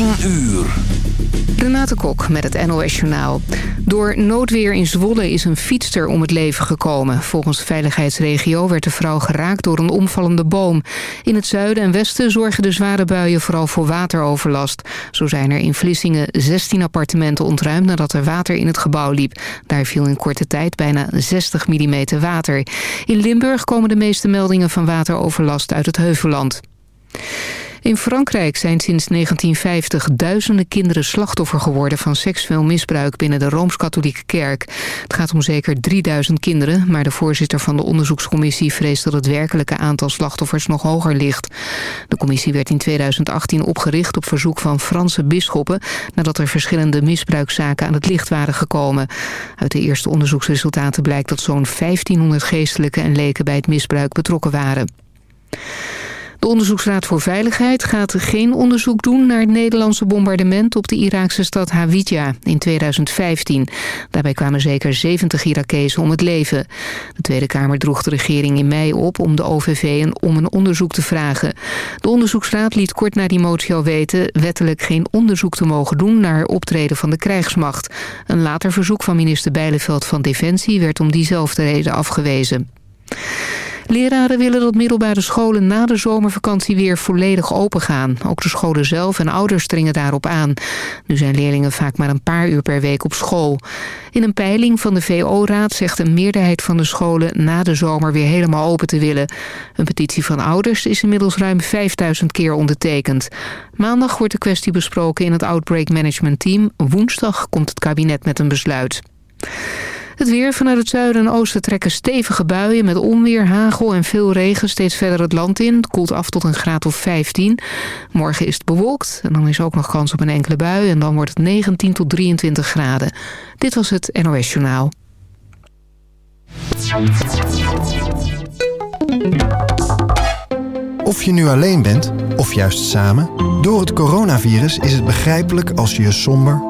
10 uur. Renate Kok met het NOS Journaal. Door noodweer in Zwolle is een fietster om het leven gekomen. Volgens veiligheidsregio werd de vrouw geraakt door een omvallende boom. In het zuiden en westen zorgen de zware buien vooral voor wateroverlast. Zo zijn er in Vlissingen 16 appartementen ontruimd nadat er water in het gebouw liep. Daar viel in korte tijd bijna 60 mm water. In Limburg komen de meeste meldingen van wateroverlast uit het Heuvelland. In Frankrijk zijn sinds 1950 duizenden kinderen slachtoffer geworden van seksueel misbruik binnen de Rooms-Katholieke Kerk. Het gaat om zeker 3000 kinderen, maar de voorzitter van de onderzoekscommissie vreest dat het werkelijke aantal slachtoffers nog hoger ligt. De commissie werd in 2018 opgericht op verzoek van Franse bisschoppen nadat er verschillende misbruikzaken aan het licht waren gekomen. Uit de eerste onderzoeksresultaten blijkt dat zo'n 1500 geestelijke en leken bij het misbruik betrokken waren. De Onderzoeksraad voor Veiligheid gaat geen onderzoek doen naar het Nederlandse bombardement op de Iraakse stad Hawija in 2015. Daarbij kwamen zeker 70 Irakezen om het leven. De Tweede Kamer droeg de regering in mei op om de OVV om een onderzoek te vragen. De Onderzoeksraad liet kort na die motie al weten wettelijk geen onderzoek te mogen doen naar optreden van de krijgsmacht. Een later verzoek van minister Bijleveld van Defensie werd om diezelfde reden afgewezen. Leraren willen dat middelbare scholen na de zomervakantie weer volledig open gaan. Ook de scholen zelf en ouders dringen daarop aan. Nu zijn leerlingen vaak maar een paar uur per week op school. In een peiling van de VO-raad zegt een meerderheid van de scholen na de zomer weer helemaal open te willen. Een petitie van ouders is inmiddels ruim 5000 keer ondertekend. Maandag wordt de kwestie besproken in het Outbreak Management Team. Woensdag komt het kabinet met een besluit. Het weer vanuit het zuiden en oosten trekken stevige buien... met onweer, hagel en veel regen steeds verder het land in. Het koelt af tot een graad of 15. Morgen is het bewolkt en dan is ook nog kans op een enkele bui... en dan wordt het 19 tot 23 graden. Dit was het NOS Journaal. Of je nu alleen bent, of juist samen... door het coronavirus is het begrijpelijk als je je somber,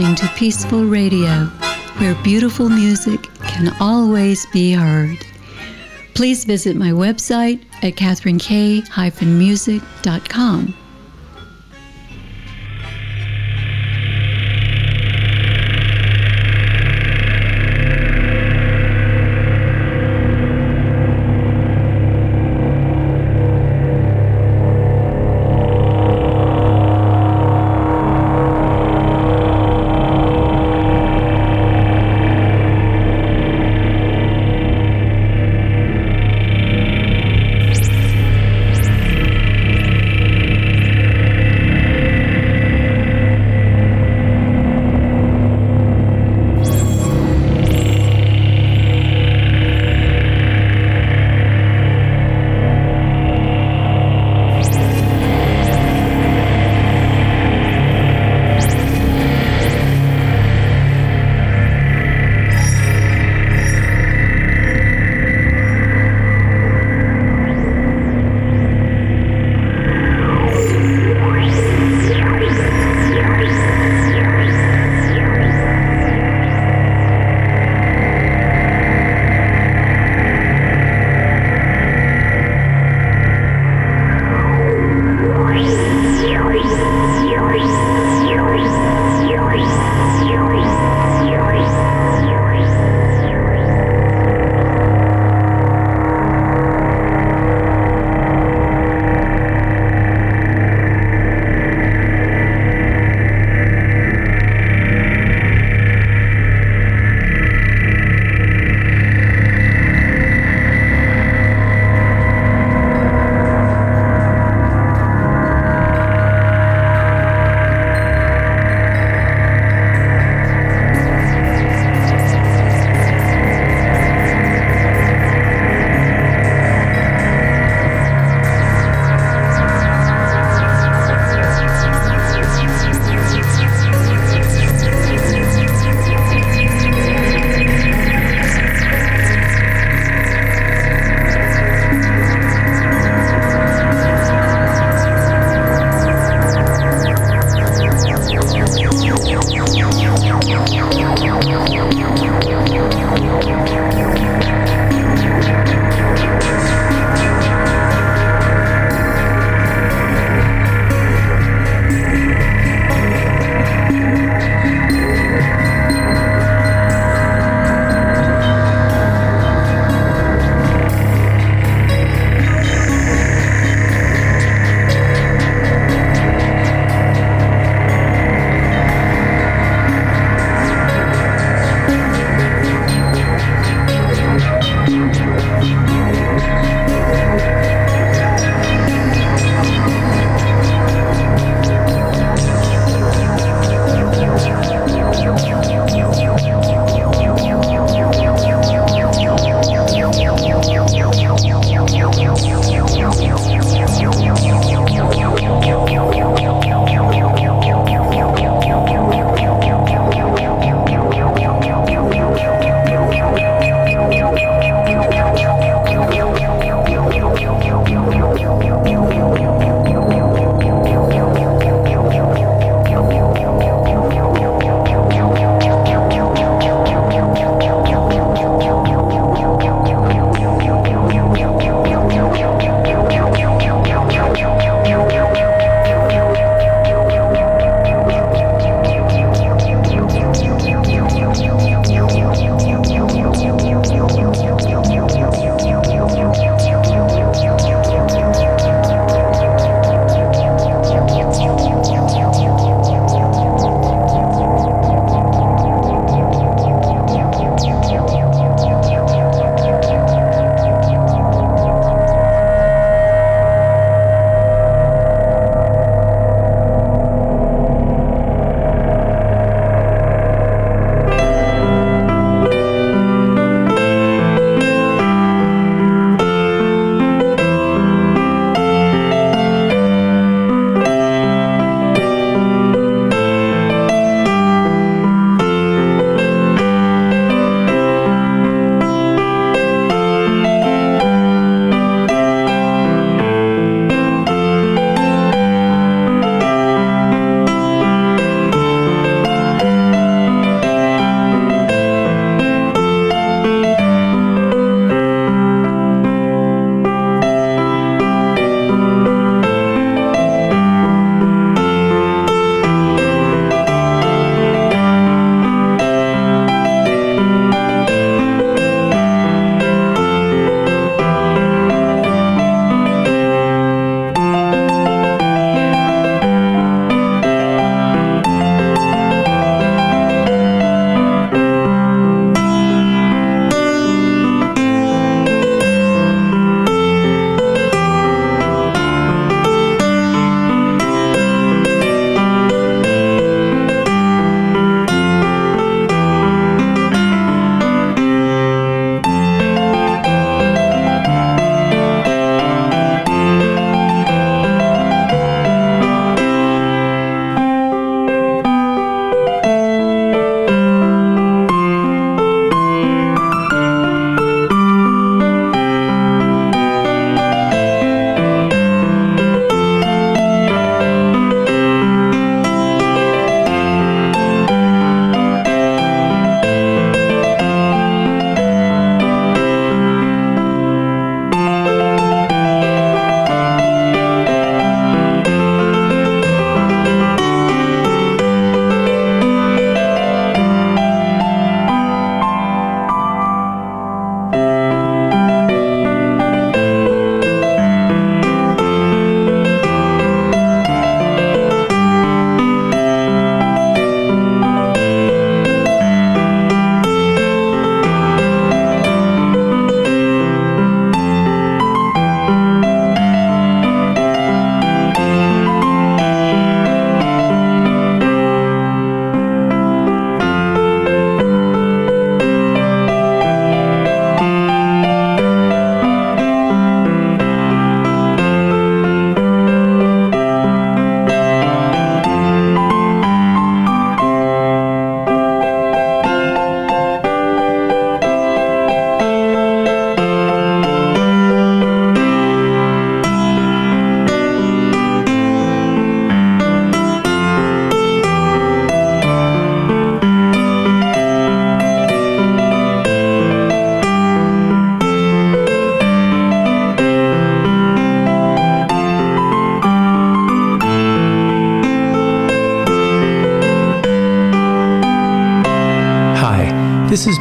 Listening to Peaceful Radio, where beautiful music can always be heard. Please visit my website at catherinekay-music.com.